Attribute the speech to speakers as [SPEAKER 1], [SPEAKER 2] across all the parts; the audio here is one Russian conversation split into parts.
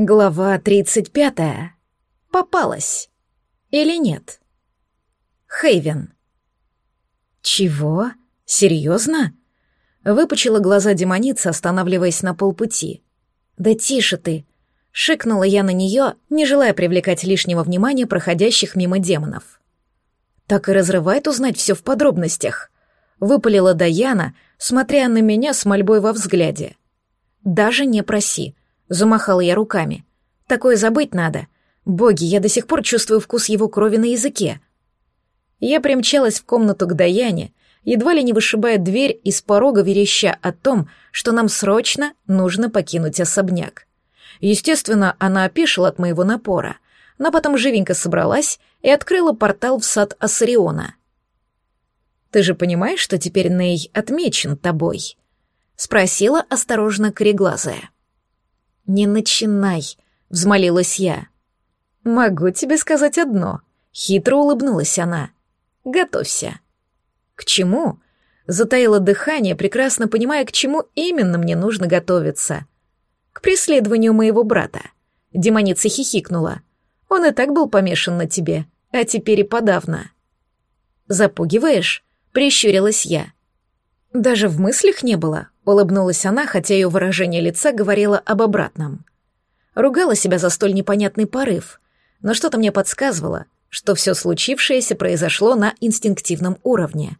[SPEAKER 1] Глава 35. Попалась. Или нет? Хейвен. Чего? Серьезно? Выпучила глаза демоница, останавливаясь на полпути. Да тише ты. Шикнула я на нее, не желая привлекать лишнего внимания проходящих мимо демонов. Так и разрывает узнать все в подробностях. Выпалила Даяна, смотря на меня с мольбой во взгляде. Даже не проси. Замахала я руками. Такое забыть надо. Боги, я до сих пор чувствую вкус его крови на языке. Я примчалась в комнату к Даяне, едва ли не вышибая дверь из порога вереща о том, что нам срочно нужно покинуть особняк. Естественно, она опешила от моего напора, но потом живенько собралась и открыла портал в сад Ассариона. «Ты же понимаешь, что теперь Ней отмечен тобой?» — спросила осторожно кореглазая. «Не начинай», — взмолилась я. «Могу тебе сказать одно», — хитро улыбнулась она. «Готовься». «К чему?» — затаило дыхание, прекрасно понимая, к чему именно мне нужно готовиться. «К преследованию моего брата». Демоница хихикнула. «Он и так был помешан на тебе, а теперь и подавно». «Запугиваешь?» — прищурилась я. «Даже в мыслях не было», — улыбнулась она, хотя ее выражение лица говорило об обратном. Ругала себя за столь непонятный порыв, но что-то мне подсказывало, что все случившееся произошло на инстинктивном уровне.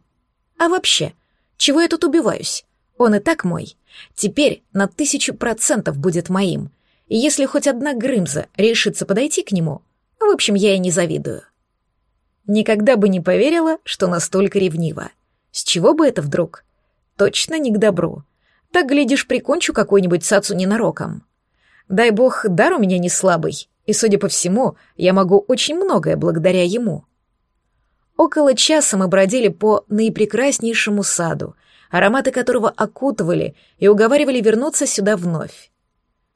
[SPEAKER 1] А вообще, чего я тут убиваюсь? Он и так мой. Теперь на тысячу процентов будет моим. И если хоть одна Грымза решится подойти к нему, в общем, я и не завидую. Никогда бы не поверила, что настолько ревнива. С чего бы это вдруг? Точно не к добру. Так, глядишь, прикончу какой-нибудь сацу ненароком. Дай бог, дар у меня не слабый, и, судя по всему, я могу очень многое благодаря ему. Около часа мы бродили по наипрекраснейшему саду, ароматы которого окутывали и уговаривали вернуться сюда вновь.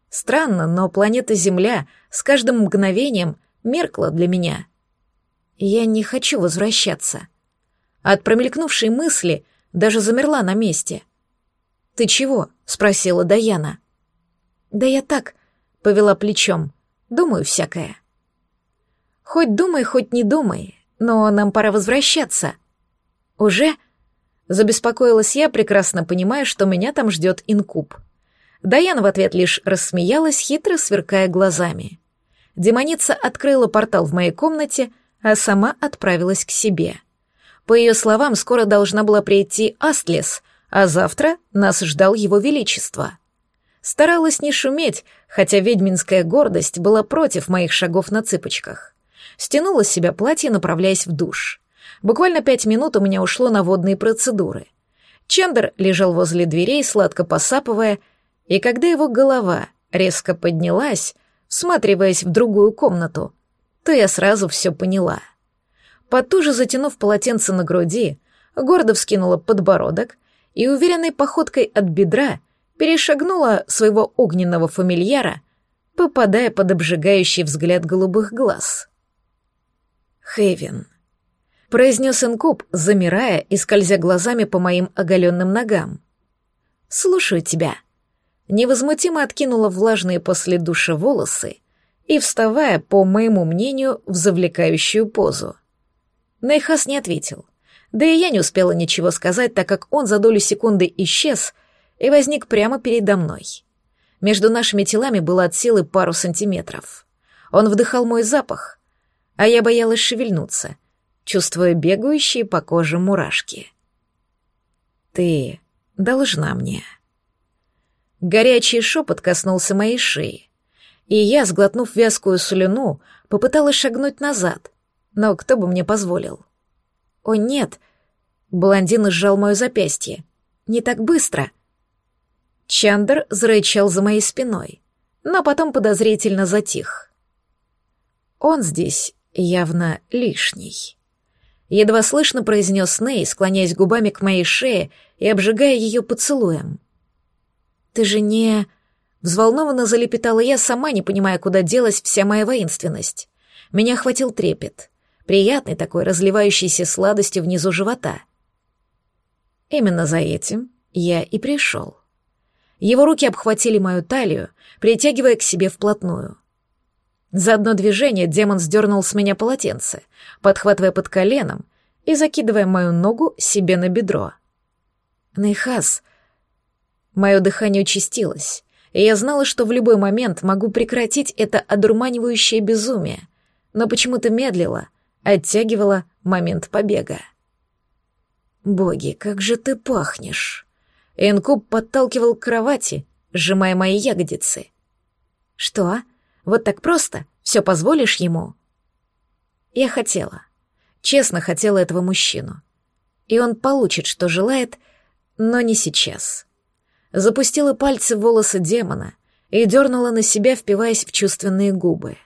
[SPEAKER 1] Странно, но планета Земля с каждым мгновением меркла для меня. Я не хочу возвращаться. От промелькнувшей мысли даже замерла на месте. «Ты чего?» — спросила Даяна. «Да я так», — повела плечом, — «думаю всякое». «Хоть думай, хоть не думай, но нам пора возвращаться». «Уже?» — забеспокоилась я, прекрасно понимая, что меня там ждет инкуб. Даяна в ответ лишь рассмеялась, хитро сверкая глазами. Демоница открыла портал в моей комнате, а сама отправилась к себе. По ее словам, скоро должна была прийти Астлес, а завтра нас ждал его величество. Старалась не шуметь, хотя ведьминская гордость была против моих шагов на цыпочках. Стянула с себя платье, направляясь в душ. Буквально пять минут у меня ушло на водные процедуры. Чендер лежал возле дверей, сладко посапывая, и когда его голова резко поднялась, всматриваясь в другую комнату, то я сразу все поняла — Потуже затянув полотенце на груди, гордо вскинула подбородок и уверенной походкой от бедра перешагнула своего огненного фамильяра, попадая под обжигающий взгляд голубых глаз. «Хейвен», — произнес инкуб, замирая и скользя глазами по моим оголенным ногам. «Слушаю тебя». Невозмутимо откинула влажные после душа волосы и, вставая, по моему мнению, в завлекающую позу. Нейхас не ответил. Да и я не успела ничего сказать, так как он за долю секунды исчез и возник прямо передо мной. Между нашими телами было от силы пару сантиметров. Он вдыхал мой запах, а я боялась шевельнуться, чувствуя бегающие по коже мурашки. «Ты должна мне». Горячий шепот коснулся моей шеи, и я, сглотнув вязкую слюну, попыталась шагнуть назад, но кто бы мне позволил? О, нет! Блондин сжал мое запястье. Не так быстро. Чандр зарычал за моей спиной, но потом подозрительно затих. Он здесь явно лишний. Едва слышно произнес Ней, склоняясь губами к моей шее и обжигая ее поцелуем. «Ты же не...» Взволнованно залепетала я, сама не понимая, куда делась вся моя воинственность. Меня охватил трепет приятной такой разливающейся сладостью внизу живота. Именно за этим я и пришел. Его руки обхватили мою талию, притягивая к себе вплотную. За одно движение демон сдернул с меня полотенце, подхватывая под коленом и закидывая мою ногу себе на бедро. Нейхас. Мое дыхание участилось, и я знала, что в любой момент могу прекратить это одурманивающее безумие, но почему-то медлила, оттягивала момент побега. «Боги, как же ты пахнешь!» Инкуб подталкивал к кровати, сжимая мои ягодицы. «Что?» Вот так просто? Все позволишь ему?» Я хотела. Честно хотела этого мужчину. И он получит, что желает, но не сейчас. Запустила пальцы в волосы демона и дернула на себя, впиваясь в чувственные губы.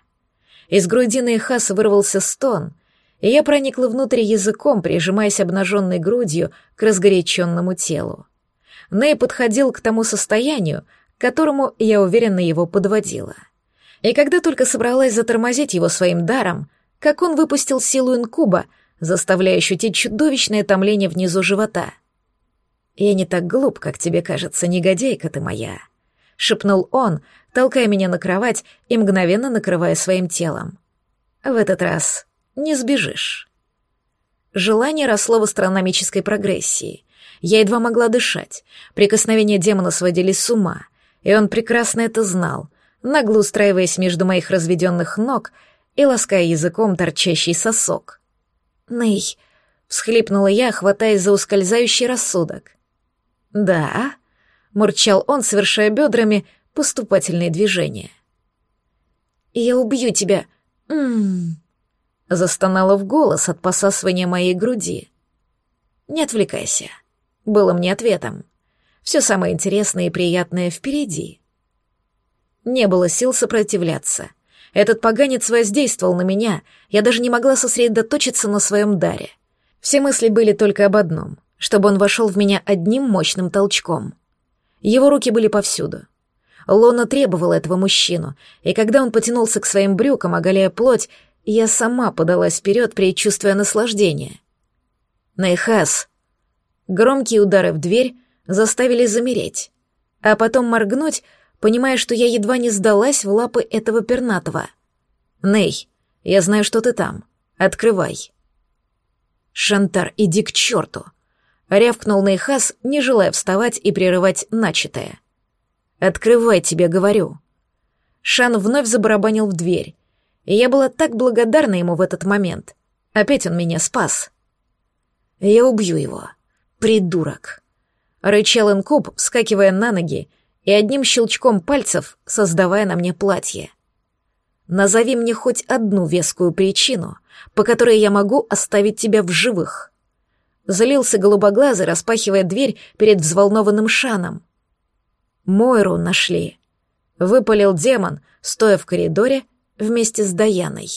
[SPEAKER 1] Из грудины Хаса вырвался стон, и я проникла внутрь языком, прижимаясь обнаженной грудью к разгоряченному телу. Ней подходил к тому состоянию, к которому, я уверенно, его подводила — и когда только собралась затормозить его своим даром, как он выпустил силу инкуба, заставляя ощутить чудовищное томление внизу живота. «Я не так глуп, как тебе кажется, негодяйка ты моя», — шепнул он, толкая меня на кровать и мгновенно накрывая своим телом. «В этот раз не сбежишь». Желание росло в астрономической прогрессии. Я едва могла дышать, прикосновения демона сводили с ума, и он прекрасно это знал — нагло устраиваясь между моих разведенных ног и лаская языком торчащий сосок. «Ней!» — всхлипнула я, хватаясь за ускользающий рассудок. «Да?» — мурчал он, совершая бедрами поступательные движения. «Я убью тебя!» «М-м-м!» Застонала в голос от посасывания моей груди. «Не отвлекайся», — было мне ответом. «Все самое интересное и приятное впереди». Не было сил сопротивляться. Этот поганец воздействовал на меня, я даже не могла сосредоточиться на своем даре. Все мысли были только об одном, чтобы он вошел в меня одним мощным толчком. Его руки были повсюду. Лона требовала этого мужчину, и когда он потянулся к своим брюкам, оголяя плоть, я сама подалась вперед, предчувствуя наслаждение. Найхас. Громкие удары в дверь заставили замереть, а потом моргнуть, понимая, что я едва не сдалась в лапы этого пернатого. «Ней, я знаю, что ты там. Открывай». «Шантар, иди к черту!» — рявкнул Нейхас, не желая вставать и прерывать начатое. «Открывай, тебе говорю». Шан вновь забарабанил в дверь, и я была так благодарна ему в этот момент. Опять он меня спас. «Я убью его. Придурок!» — рычал инкуб, вскакивая на ноги и одним щелчком пальцев создавая на мне платье. Назови мне хоть одну вескую причину, по которой я могу оставить тебя в живых. Залился голубоглазый, распахивая дверь перед взволнованным Шаном. Мойру нашли. Выпалил демон, стоя в коридоре вместе с Даяной.